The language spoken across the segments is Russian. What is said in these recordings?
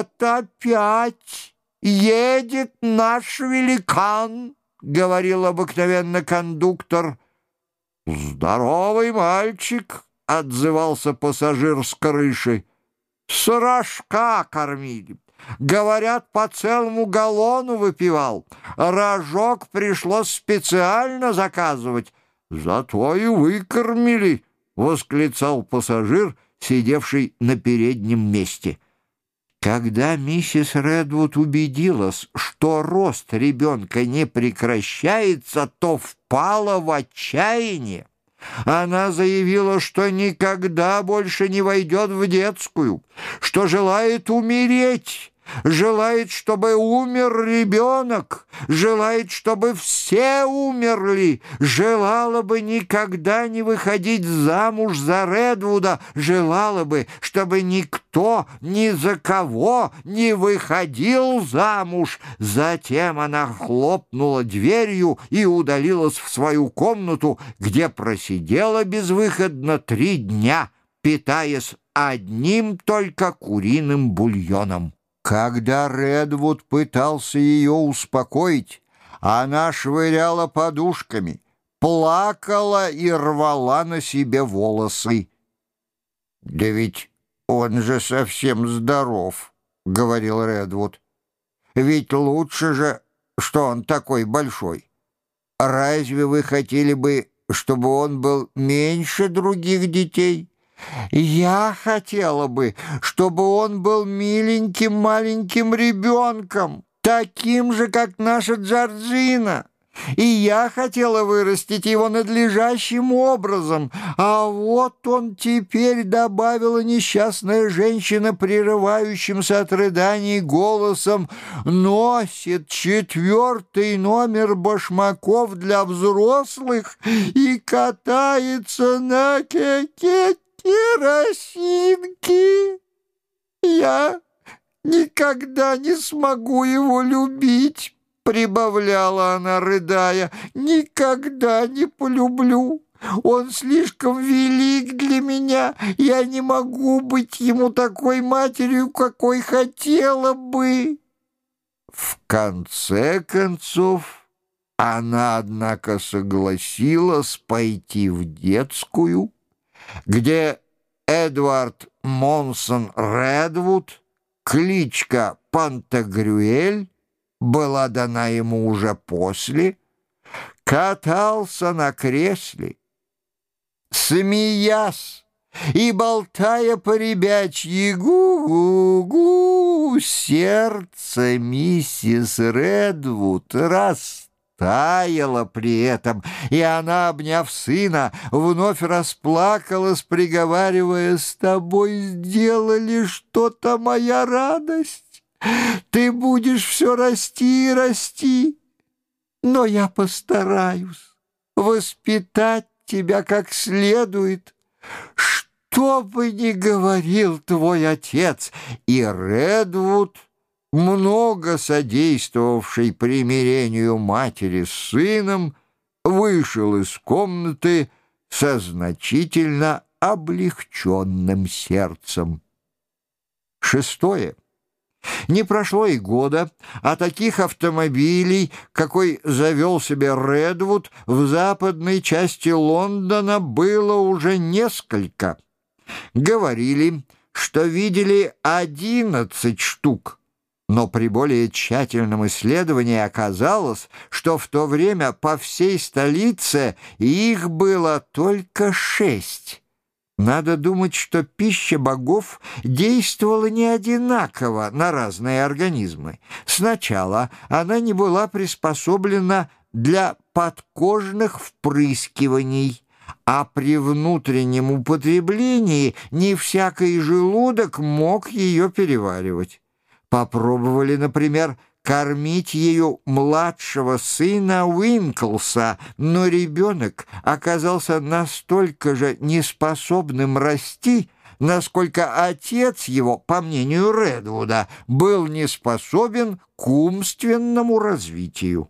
«Вот опять едет наш великан», — говорил обыкновенно кондуктор. «Здоровый мальчик», — отзывался пассажир с крыши. «С кормили». Говорят, по целому галлону выпивал. Рожок пришлось специально заказывать. Зато и выкормили, — восклицал пассажир, сидевший на переднем месте. Когда миссис Редвуд убедилась, что рост ребенка не прекращается, то впала в отчаяние. Она заявила, что никогда больше не войдет в детскую, что желает умереть, желает, чтобы умер ребенок, желает, чтобы все умерли, желала бы никогда не выходить замуж за Редвуда, желала бы, чтобы никто ни за кого не выходил замуж. Затем она хлопнула дверью и удалилась в свою комнату, где просидела безвыходно три дня, питаясь одним только куриным бульоном. Когда Редвуд пытался ее успокоить, она швыряла подушками, плакала и рвала на себе волосы. «Да ведь он же совсем здоров», — говорил Редвуд. «Ведь лучше же, что он такой большой. Разве вы хотели бы, чтобы он был меньше других детей?» Я хотела бы, чтобы он был миленьким маленьким ребенком, таким же, как наша Джорджина. И я хотела вырастить его надлежащим образом, а вот он теперь добавила несчастная женщина, прерывающимся от рыданий голосом, носит четвертый номер башмаков для взрослых и катается на кекете керосинки. Я никогда не смогу его любить, прибавляла она, рыдая, никогда не полюблю. Он слишком велик для меня. Я не могу быть ему такой матерью, какой хотела бы. В конце концов, она, однако, согласилась пойти в детскую, где Эдвард Монсон Редвуд, кличка Пантагрюэль, была дана ему уже после, катался на кресле, смеясь и болтая по ребячьи гу-гу-гу, сердце миссис Редвуд раз таяла при этом, и она, обняв сына, вновь расплакалась, приговаривая, «С тобой сделали что-то, моя радость. Ты будешь все расти и расти, но я постараюсь воспитать тебя как следует, что бы ни говорил твой отец». И Редвуд много содействовавший примирению матери с сыном, вышел из комнаты со значительно облегченным сердцем. Шестое. Не прошло и года, а таких автомобилей, какой завел себе Редвуд, в западной части Лондона было уже несколько. Говорили, что видели одиннадцать штук но при более тщательном исследовании оказалось, что в то время по всей столице их было только шесть. Надо думать, что пища богов действовала не одинаково на разные организмы. Сначала она не была приспособлена для подкожных впрыскиваний, а при внутреннем употреблении не всякий желудок мог ее переваривать. Попробовали, например, кормить ее младшего сына Уинклса, но ребенок оказался настолько же неспособным расти, насколько отец его, по мнению Редвуда, был не способен к умственному развитию.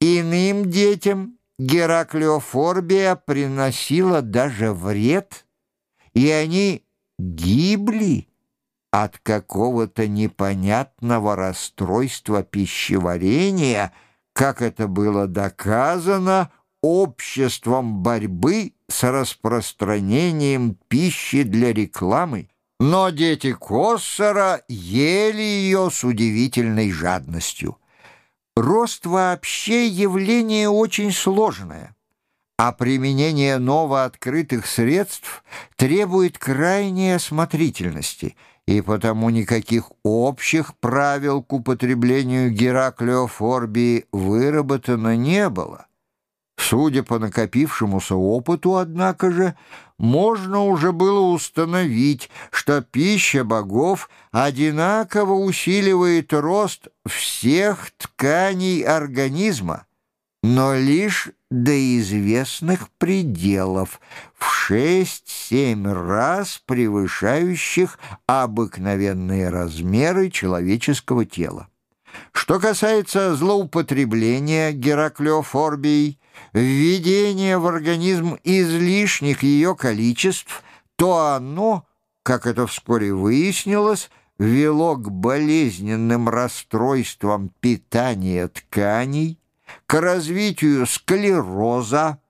Иным детям Гераклеофорбия приносила даже вред, и они гибли от какого-то непонятного расстройства пищеварения, как это было доказано обществом борьбы с распространением пищи для рекламы. Но дети Коссора ели ее с удивительной жадностью. Рост вообще явление очень сложное а применение новооткрытых средств требует крайней осмотрительности, и потому никаких общих правил к употреблению Гераклеофорбии выработано не было. Судя по накопившемуся опыту, однако же, можно уже было установить, что пища богов одинаково усиливает рост всех тканей организма, но лишь до известных пределов, в 6-7 раз превышающих обыкновенные размеры человеческого тела. Что касается злоупотребления Гераклеофорбией, введения в организм излишних ее количеств, то оно, как это вскоре выяснилось, вело к болезненным расстройствам питания тканей, к развитию склероза,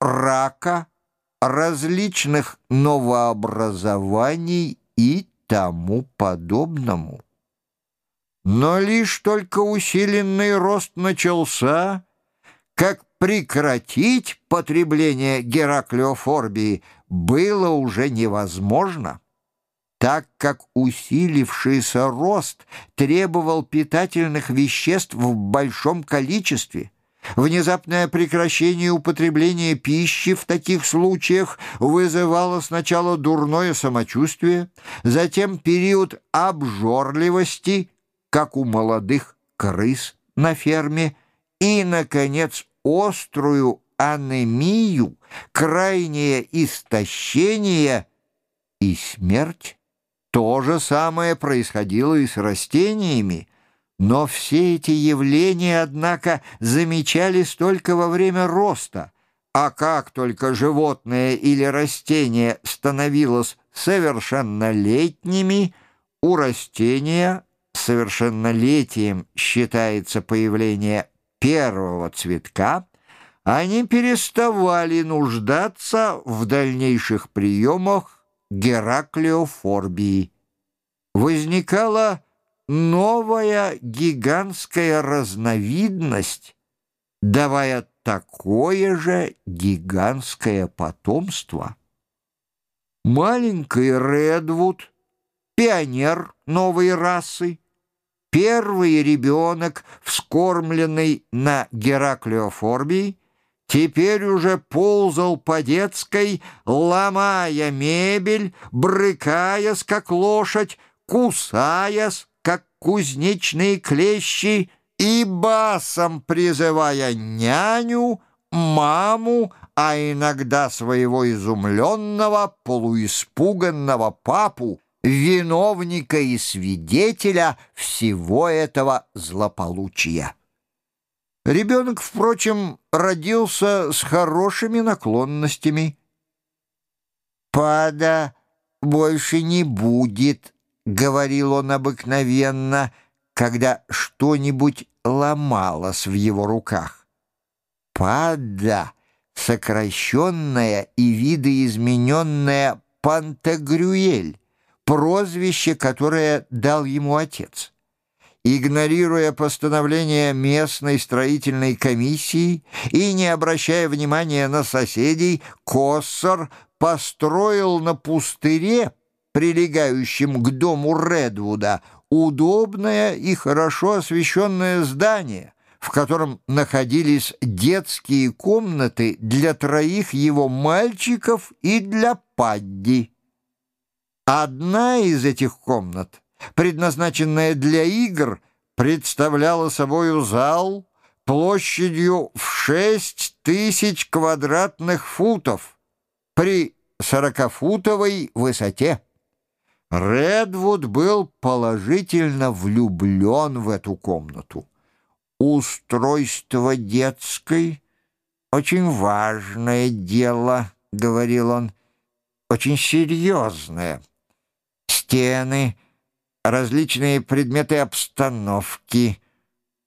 рака, различных новообразований и тому подобному. Но лишь только усиленный рост начался, как прекратить потребление Гераклеофорбии было уже невозможно, так как усилившийся рост требовал питательных веществ в большом количестве. Внезапное прекращение употребления пищи в таких случаях вызывало сначала дурное самочувствие, затем период обжорливости, как у молодых крыс на ферме, и, наконец, острую анемию, крайнее истощение и смерть. То же самое происходило и с растениями, но все эти явления, однако, замечались только во время роста, а как только животное или растение становилось совершеннолетними, у растения совершеннолетием считается появление первого цветка, они переставали нуждаться в дальнейших приемах Гераклеофорбии. Возникала новая гигантская разновидность, давая такое же гигантское потомство. Маленький Редвуд, пионер новой расы, первый ребенок, вскормленный на Гераклеофорбии, теперь уже ползал по детской, ломая мебель, брыкаясь, как лошадь, кусаясь, как кузнечные клещи, и басом призывая няню, маму, а иногда своего изумленного, полуиспуганного папу, виновника и свидетеля всего этого злополучия. Ребенок, впрочем, родился с хорошими наклонностями. «Пада больше не будет», — говорил он обыкновенно, когда что-нибудь ломалось в его руках. «Пада» — сокращенная и видоизмененная Пантагрюэль, прозвище, которое дал ему отец. Игнорируя постановление местной строительной комиссии и не обращая внимания на соседей, Коссор построил на пустыре, прилегающем к дому Редвуда, удобное и хорошо освещенное здание, в котором находились детские комнаты для троих его мальчиков и для Падди. Одна из этих комнат — предназначенная для игр, представляла собою зал площадью в шесть тысяч квадратных футов при сорокафутовой высоте. Редвуд был положительно влюблен в эту комнату. «Устройство детской — очень важное дело», — говорил он, — «очень серьезное. Стены — различные предметы обстановки.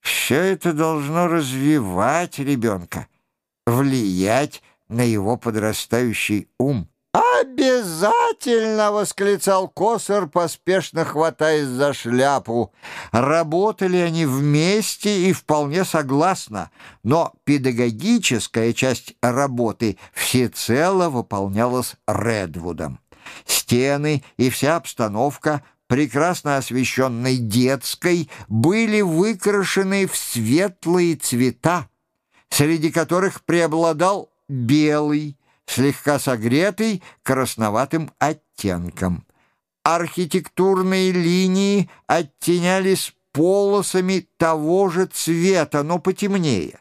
Все это должно развивать ребенка, влиять на его подрастающий ум. «Обязательно!» — восклицал Косар, поспешно хватаясь за шляпу. Работали они вместе и вполне согласно, но педагогическая часть работы всецело выполнялась Редвудом. Стены и вся обстановка прекрасно освещенной детской, были выкрашены в светлые цвета, среди которых преобладал белый, слегка согретый красноватым оттенком. Архитектурные линии оттенялись полосами того же цвета, но потемнее.